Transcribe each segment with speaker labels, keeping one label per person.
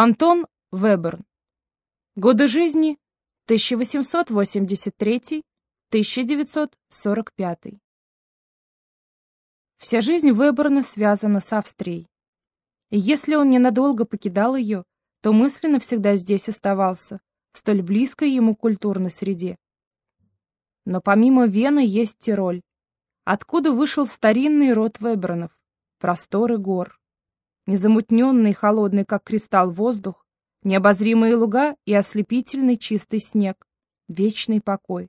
Speaker 1: Антон Веберн. Годы жизни 1883-1945. Вся жизнь Веберна связана с Австрией. И если он ненадолго покидал ее, то мысленно всегда здесь оставался, в столь близкой ему культурной среде. Но помимо Вены есть Тироль, откуда вышел старинный род Вебернов, просторы гор незамутненный холодный, как кристалл, воздух, необозримые луга и ослепительный чистый снег, вечный покой.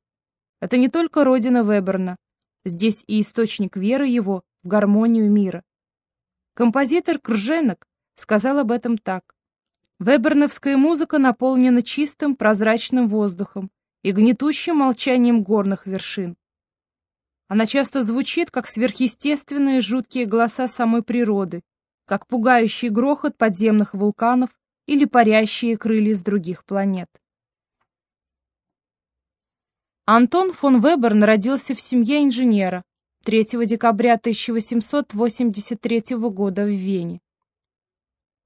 Speaker 1: Это не только родина Веберна, здесь и источник веры его в гармонию мира. Композитор Крженок сказал об этом так. Веберновская музыка наполнена чистым прозрачным воздухом и гнетущим молчанием горных вершин. Она часто звучит, как сверхъестественные жуткие голоса самой природы, как пугающий грохот подземных вулканов или парящие крылья с других планет. Антон фон Вебер родился в семье инженера 3 декабря 1883 года в Вене.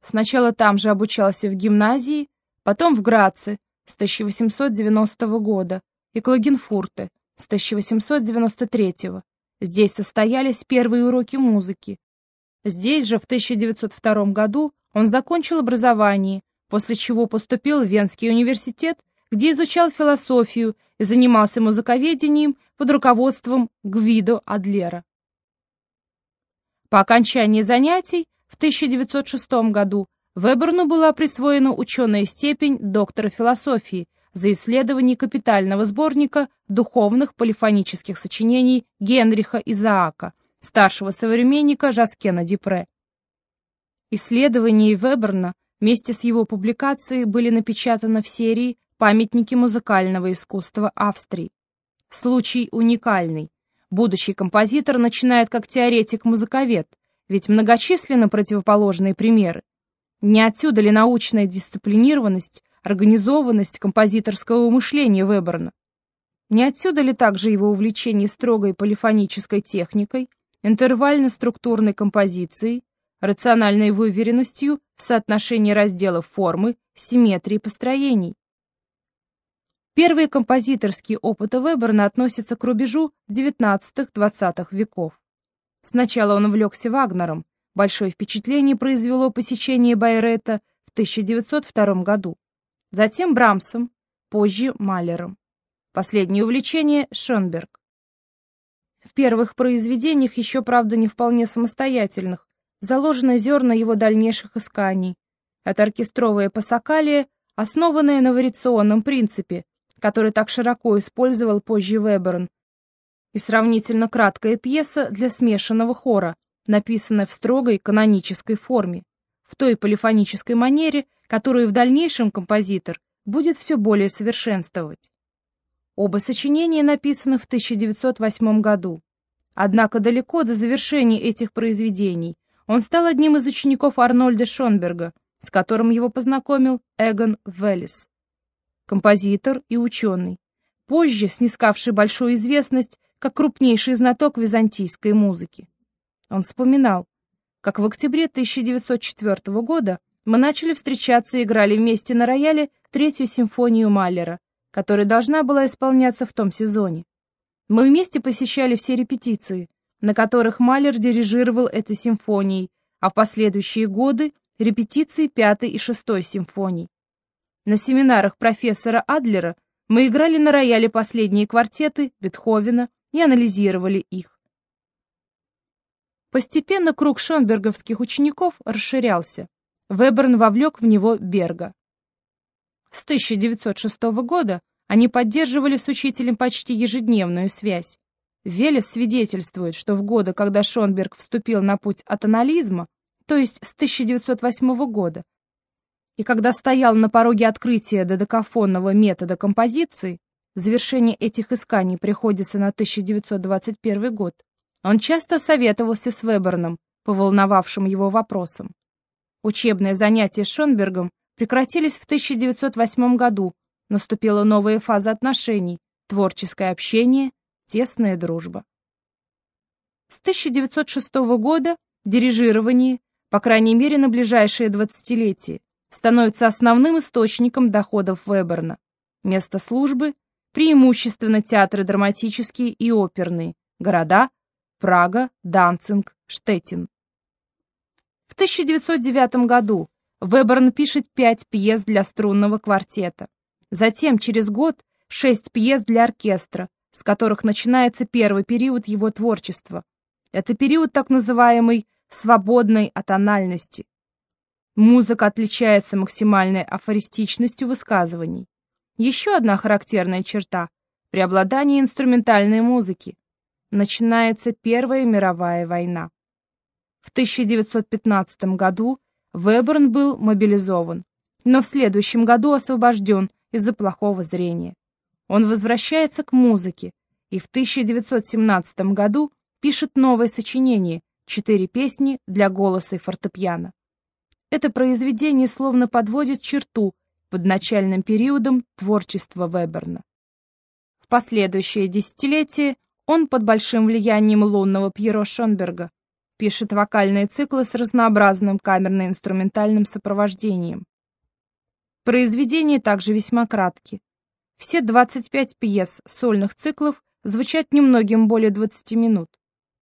Speaker 1: Сначала там же обучался в гимназии, потом в Граце с 1890 года и Клагенфурте с 1893. Здесь состоялись первые уроки музыки, Здесь же в 1902 году он закончил образование, после чего поступил в Венский университет, где изучал философию и занимался музыковедением под руководством Гвидо Адлера. По окончании занятий в 1906 году Веберну была присвоена ученая степень доктора философии за исследование капитального сборника духовных полифонических сочинений Генриха Изаака – старшего современника Жаскена Дипре. Исследования Веберна вместе с его публикацией были напечатаны в серии «Памятники музыкального искусства Австрии». Случай уникальный. Будущий композитор начинает как теоретик-музыковед, ведь многочисленны противоположные примеры. Не отсюда ли научная дисциплинированность, организованность композиторского мышления Веберна? Не отсюда ли также его увлечение строгой полифонической техникой, интервально-структурной композицией, рациональной выверенностью в соотношении разделов формы, симметрии построений. Первые композиторские опыты Веберна относятся к рубежу XIX-XX веков. Сначала он увлекся Вагнером, большое впечатление произвело посещение Байрета в 1902 году, затем Брамсом, позже Малером. Последнее увлечение — Шонберг. В первых произведениях, еще, правда, не вполне самостоятельных, заложены зерна его дальнейших исканий. Это оркестровое пасакалия, основанное на вариационном принципе, который так широко использовал позже Веберн, и сравнительно краткая пьеса для смешанного хора, написанная в строгой канонической форме, в той полифонической манере, которую в дальнейшем композитор будет все более совершенствовать. Оба сочинения написаны в 1908 году. Однако далеко до завершения этих произведений он стал одним из учеников Арнольда Шонберга, с которым его познакомил Эгон Веллис. Композитор и ученый, позже снискавший большую известность как крупнейший знаток византийской музыки. Он вспоминал, как в октябре 1904 года мы начали встречаться и играли вместе на рояле третью симфонию Маллера, которая должна была исполняться в том сезоне. Мы вместе посещали все репетиции, на которых Малер дирижировал этой симфонией, а в последующие годы — репетиции пятой и шестой симфоний. На семинарах профессора Адлера мы играли на рояле последние квартеты Бетховена и анализировали их. Постепенно круг шонберговских учеников расширялся. Веберн вовлек в него Берга. С 1906 года они поддерживали с учителем почти ежедневную связь. Велес свидетельствует, что в годы, когда Шонберг вступил на путь атонализма, то есть с 1908 года, и когда стоял на пороге открытия додекафонного метода композиции, завершение этих исканий приходится на 1921 год, он часто советовался с Веберном по волновавшим его вопросам. Учебные занятия с Шонбергом прекратились в 1908 году, наступила новая фаза отношений, творческое общение, тесная дружба. С 1906 года дирижирование, по крайней мере на ближайшее двадцатилетие, становится основным источником доходов Веберна. Место службы – преимущественно театры драматические и оперные, города – Прага, Данцинг, Штеттин. В 1909 году Веберн пишет пять пьес для струнного квартета. Затем, через год, шесть пьес для оркестра, с которых начинается первый период его творчества. Это период так называемой «свободной атональности». Музыка отличается максимальной афористичностью высказываний. Еще одна характерная черта – преобладание инструментальной музыки. Начинается Первая мировая война. В 1915 году Веберн был мобилизован, но в следующем году освобожден из-за плохого зрения. Он возвращается к музыке и в 1917 году пишет новое сочинение «Четыре песни для голоса и фортепиано». Это произведение словно подводит черту под начальным периодом творчества Веберна. В последующее десятилетие он под большим влиянием лунного Пьеро Шонберга пишет вокальные циклы с разнообразным камерно-инструментальным сопровождением. Произведения также весьма кратки. Все 25 пьес сольных циклов звучат немногим более 20 минут.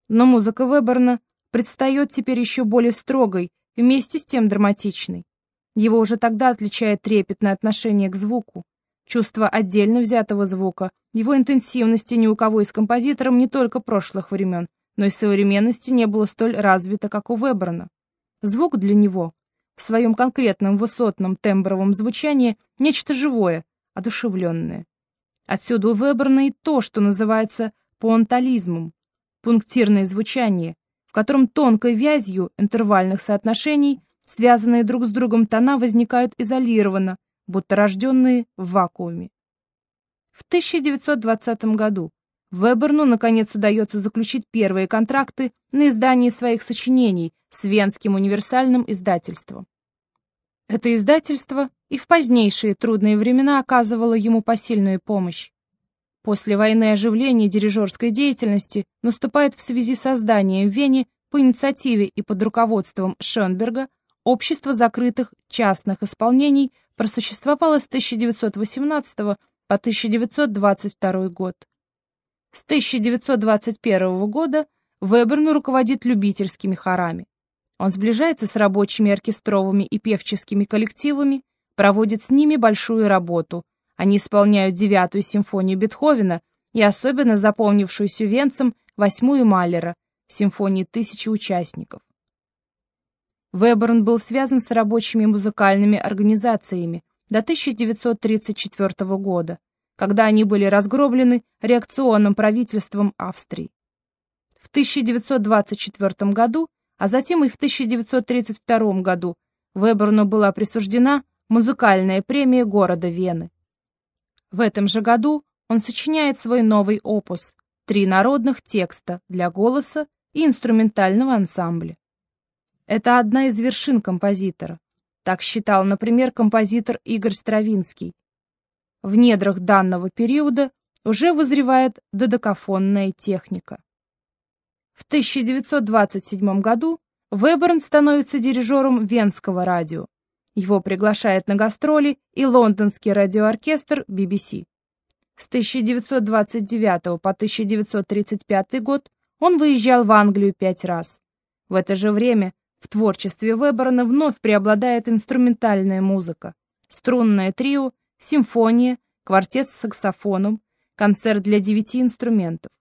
Speaker 1: Но музыка Веберна предстает теперь еще более строгой, вместе с тем драматичной. Его уже тогда отличает трепетное отношение к звуку, чувство отдельно взятого звука, его интенсивности ни у кого из композиторов не только прошлых времен, но и современности не было столь развито, как у Веберна. Звук для него, в своем конкретном высотном тембровом звучании, нечто живое, одушевленное. Отсюда у Веберна и то, что называется пуантализмом, пунктирное звучание, в котором тонкой вязью интервальных соотношений связанные друг с другом тона возникают изолированно, будто рожденные в вакууме. В 1920 году Веберну, наконец, удается заключить первые контракты на издание своих сочинений с Венским универсальным издательством. Это издательство и в позднейшие трудные времена оказывало ему посильную помощь. После войны оживление дирижерской деятельности наступает в связи с созданием в Вене по инициативе и под руководством Шönберга Общество закрытых частных исполнений просуществовало с 1918 по 1922 год. С 1921 года Веберну руководит любительскими хорами. Он сближается с рабочими оркестровыми и певческими коллективами, проводит с ними большую работу. Они исполняют девятую симфонию Бетховена и особенно запомнившуюся Венцем восьмую Маллера, симфонии тысячи участников. Веберн был связан с рабочими музыкальными организациями до 1934 года, когда они были разгроблены реакционным правительством Австрии. В 1924 году, а затем и в 1932 году Веберну была присуждена музыкальная премия города Вены. В этом же году он сочиняет свой новый опус «Три народных текста для голоса и инструментального ансамбля». Это одна из вершин композитора. Так считал, например, композитор Игорь Стравинский, в недрах данного периода уже вызревает додекафонная техника. В 1927 году Веберн становится дирижером Венского радио. Его приглашает на гастроли и лондонский радиооркестр BBC. С 1929 по 1935 год он выезжал в Англию пять раз. В это же время в творчестве Веберна вновь преобладает инструментальная музыка, струнное трио симфония, квартет с саксофоном, концерт для девяти инструментов.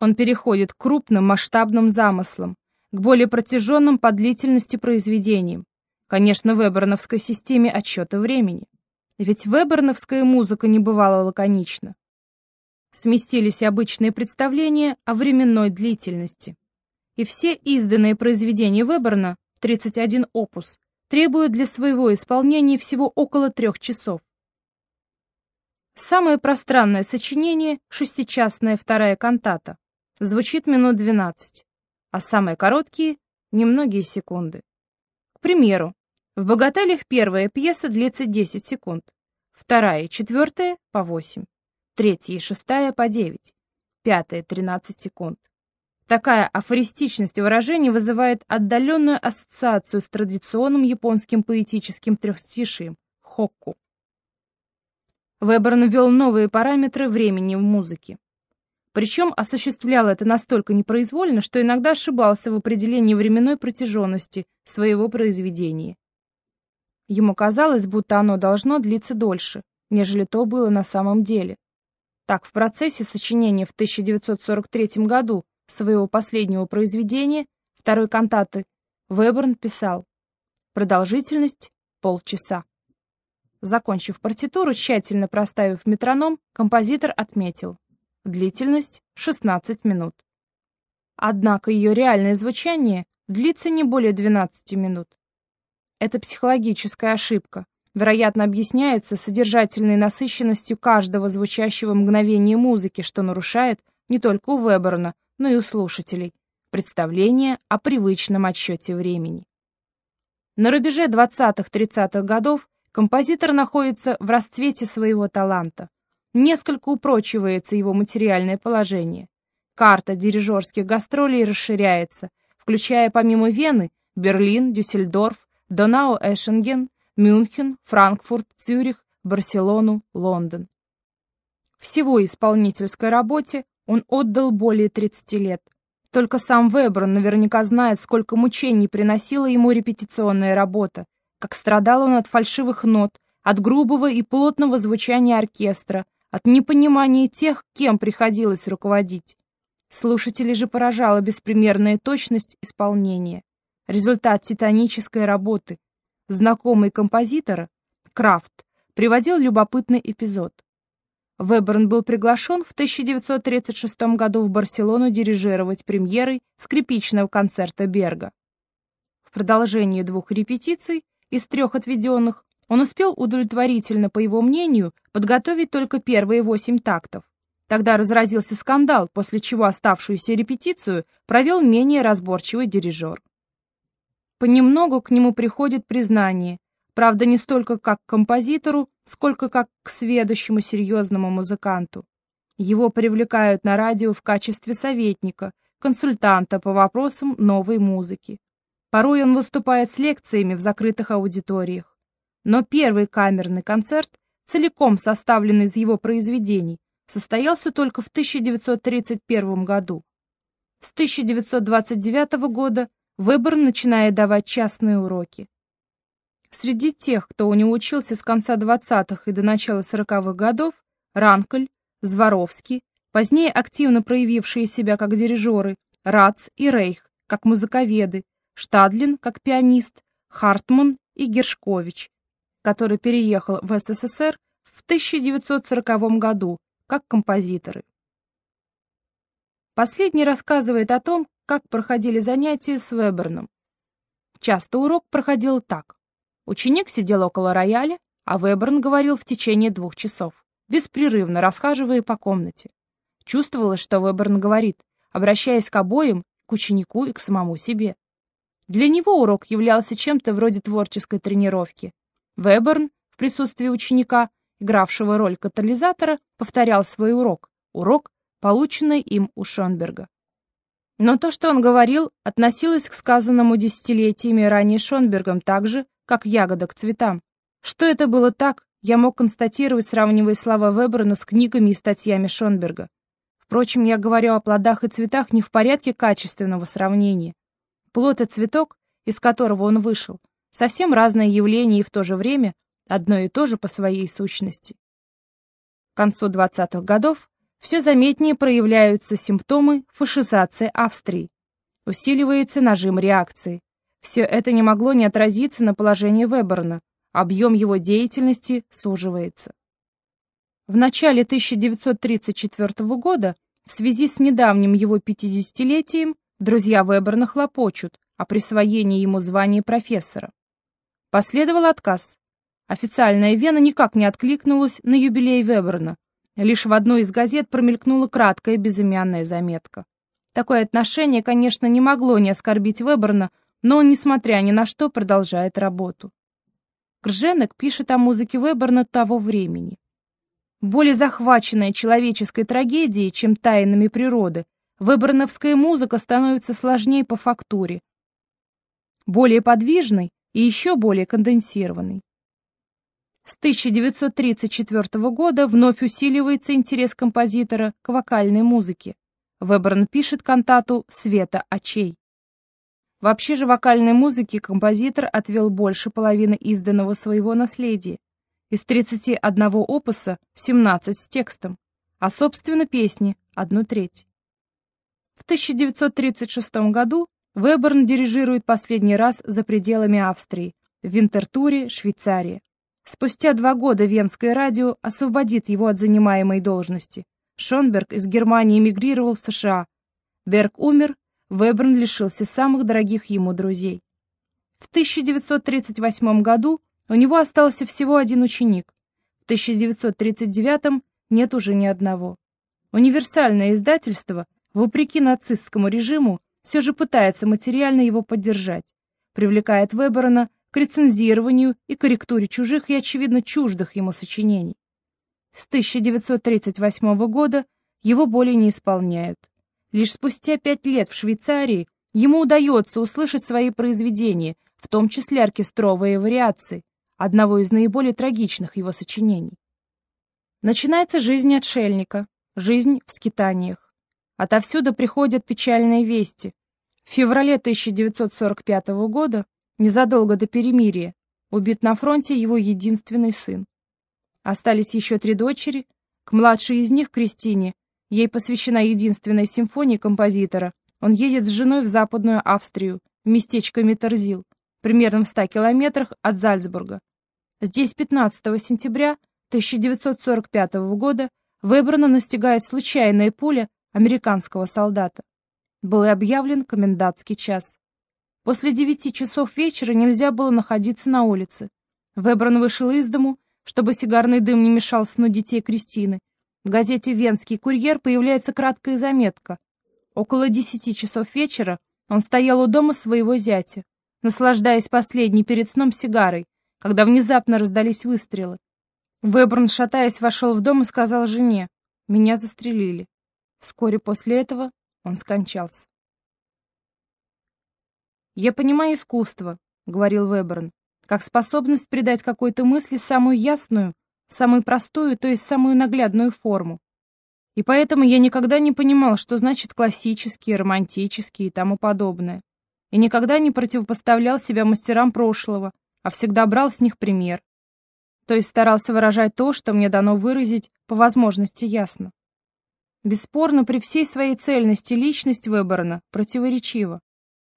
Speaker 1: Он переходит к крупным масштабным замыслам, к более протяженным по длительности произведениям, конечно, веберновской системе отсчета времени. Ведь веберновская музыка не бывала лаконична. Сместились обычные представления о временной длительности. И все изданные произведения Веберна, 31 опус, требуют для своего исполнения всего около трех часов. Самое пространное сочинение — шестичастная вторая кантата. Звучит минут 12, а самые короткие — немногие секунды. К примеру, в «Богателях» первая пьеса длится 10 секунд, вторая и четвертая — по 8, третья и шестая — по 9, пятая — 13 секунд. Такая афористичность выражений вызывает отдаленную ассоциацию с традиционным японским поэтическим трехстишием – хокку. Веберн ввел новые параметры времени в музыке. Причем осуществлял это настолько непроизвольно, что иногда ошибался в определении временной протяженности своего произведения. Ему казалось, будто оно должно длиться дольше, нежели то было на самом деле. Так, в процессе сочинения в 1943 году своего последнего произведения, второй кантаты, Веберн писал «Продолжительность — полчаса». Закончив партитуру, тщательно проставив метроном, композитор отметил длительность — 16 минут. Однако ее реальное звучание длится не более 12 минут. Это психологическая ошибка, вероятно, объясняется содержательной насыщенностью каждого звучащего мгновения музыки, что нарушает не только у Веберна, но и у слушателей, представление о привычном отсчете времени. На рубеже 20-30-х годов композитор находится в расцвете своего таланта. Несколько упрочивается его материальное положение. Карта дирижерских гастролей расширяется, включая помимо Вены Берлин, Дюссельдорф, Донау-Эшенген, Мюнхен, Франкфурт, Цюрих, Барселону, Лондон. Всего исполнительской работе он отдал более 30 лет. Только сам Веброн наверняка знает, сколько мучений приносила ему репетиционная работа, как страдал он от фальшивых нот, от грубого и плотного звучания оркестра, от непонимания тех, кем приходилось руководить. Слушателей же поражала беспримерная точность исполнения. Результат титанической работы. Знакомый композитора, Крафт, приводил любопытный эпизод. Веберн был приглашен в 1936 году в Барселону дирижировать премьерой скрипичного концерта Берга. В продолжении двух репетиций из трех отведенных он успел удовлетворительно, по его мнению, подготовить только первые восемь тактов. Тогда разразился скандал, после чего оставшуюся репетицию провел менее разборчивый дирижер. Понемногу к нему приходит признание, Правда, не столько как к композитору, сколько как к сведущему серьезному музыканту. Его привлекают на радио в качестве советника, консультанта по вопросам новой музыки. Порой он выступает с лекциями в закрытых аудиториях. Но первый камерный концерт, целиком составленный из его произведений, состоялся только в 1931 году. С 1929 года Выбор начинает давать частные уроки. Среди тех, кто у него учился с конца 20-х и до начала 40-х годов, Ранкель, Зворовский, позднее активно проявившие себя как дирижеры, Рац и Рейх, как музыковеды, Штадлин, как пианист, Хартман и Гершкович, который переехал в СССР в 1940 году как композиторы. Последний рассказывает о том, как проходили занятия с Веберном. Часто урок проходил так. Ученик сидел около рояля, а Веберн говорил в течение двух часов, беспрерывно расхаживая по комнате. Чувствовалось, что Веберн говорит, обращаясь к обоим, к ученику и к самому себе. Для него урок являлся чем-то вроде творческой тренировки. Веберн, в присутствии ученика, игравшего роль катализатора, повторял свой урок, урок, полученный им у Шонберга. Но то, что он говорил, относилось к сказанному десятилетиями ранее Шонбергом так же, как ягода к цветам. Что это было так, я мог констатировать, сравнивая слова Веберна с книгами и статьями Шонберга. Впрочем, я говорю о плодах и цветах не в порядке качественного сравнения. Плод и цветок, из которого он вышел, совсем разное явление и в то же время одно и то же по своей сущности. К концу 20-х годов все заметнее проявляются симптомы фашизации Австрии. Усиливается нажим реакции. Все это не могло не отразиться на положении Веберна. Объем его деятельности суживается. В начале 1934 года, в связи с недавним его 50-летием, друзья Веберна хлопочут о присвоении ему звания профессора. Последовал отказ. Официальная Вена никак не откликнулась на юбилей Веберна. Лишь в одной из газет промелькнула краткая безымянная заметка. Такое отношение, конечно, не могло не оскорбить Веберна, но он, несмотря ни на что, продолжает работу. Крженек пишет о музыке Веберна того времени. Более захваченная человеческой трагедией, чем тайнами природы, выборновская музыка становится сложнее по фактуре, более подвижной и еще более конденсированной. С 1934 года вновь усиливается интерес композитора к вокальной музыке. Веберн пишет кантату «Света очей». Вообще же вокальной музыке композитор отвел больше половины изданного своего наследия. Из 31 опуса 17 с текстом, а собственно песни – одну треть. В 1936 году Веберн дирижирует последний раз за пределами Австрии, в Винтертуре, Швейцария. Спустя два года Венское радио освободит его от занимаемой должности. Шонберг из Германии эмигрировал в США. Берг умер Веберн лишился самых дорогих ему друзей. В 1938 году у него остался всего один ученик. В 1939 нет уже ни одного. Универсальное издательство, вопреки нацистскому режиму, все же пытается материально его поддержать, привлекает Веберна к рецензированию и корректуре чужих и, очевидно, чуждых ему сочинений. С 1938 года его более не исполняют. Лишь спустя пять лет в Швейцарии ему удается услышать свои произведения, в том числе оркестровые вариации, одного из наиболее трагичных его сочинений. Начинается жизнь отшельника, жизнь в скитаниях. Отовсюду приходят печальные вести. В феврале 1945 года, незадолго до перемирия, убит на фронте его единственный сын. Остались еще три дочери, к младшей из них, Кристине, Ей посвящена единственная симфония композитора. Он едет с женой в Западную Австрию, в местечко Миттерзил, примерно в 100 километрах от Зальцбурга. Здесь 15 сентября 1945 года Вебрана настигает случайная пуля американского солдата. Был объявлен комендантский час. После девяти часов вечера нельзя было находиться на улице. Вебран вышел из дому, чтобы сигарный дым не мешал сну детей Кристины, в газете «Венский курьер» появляется краткая заметка. Около десяти часов вечера он стоял у дома своего зятя, наслаждаясь последней перед сном сигарой, когда внезапно раздались выстрелы. Вебрн, шатаясь, вошел в дом и сказал жене, «Меня застрелили». Вскоре после этого он скончался. «Я понимаю искусство», — говорил Веберн, «как способность придать какой-то мысли самую ясную, самую простую, то есть самую наглядную форму. И поэтому я никогда не понимал, что значит классические, романтические и тому подобное. И никогда не противопоставлял себя мастерам прошлого, а всегда брал с них пример. То есть старался выражать то, что мне дано выразить по возможности ясно. Бесспорно, при всей своей цельности личность Веберна противоречива.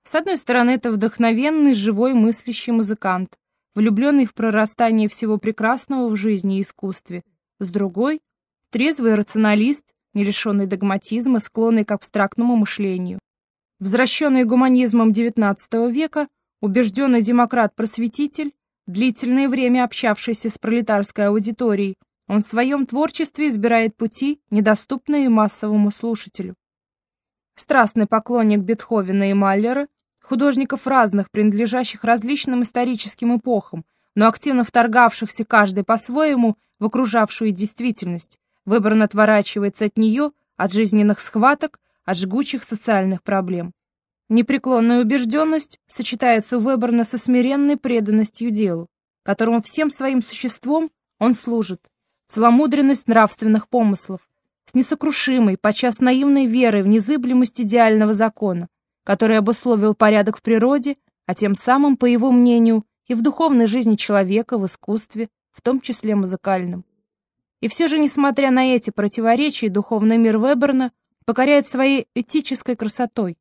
Speaker 1: С одной стороны, это вдохновенный, живой, мыслящий музыкант, влюбленный в прорастание всего прекрасного в жизни и искусстве, с другой — трезвый рационалист, не лишенный догматизма, склонный к абстрактному мышлению. Возвращенный гуманизмом XIX века, убежденный демократ-просветитель, длительное время общавшийся с пролетарской аудиторией, он в своем творчестве избирает пути, недоступные массовому слушателю. Страстный поклонник Бетховена и Маллера, художников разных, принадлежащих различным историческим эпохам, но активно вторгавшихся каждый по-своему в окружавшую действительность, выборно отворачивается от нее, от жизненных схваток, от жгучих социальных проблем. Непреклонная убежденность сочетается у Веберна со смиренной преданностью делу, которому всем своим существом он служит, целомудренность нравственных помыслов, с несокрушимой, подчас наивной верой в незыблемость идеального закона, который обусловил порядок в природе, а тем самым, по его мнению, и в духовной жизни человека, в искусстве, в том числе музыкальном. И все же, несмотря на эти противоречия, духовный мир Веберна покоряет своей этической красотой.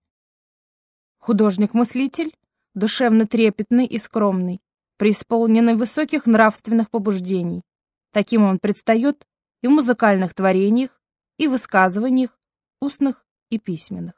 Speaker 1: Художник-мыслитель, душевно трепетный и скромный, преисполненный высоких нравственных побуждений. Таким он предстает и в музыкальных творениях, и в высказываниях, устных и письменных.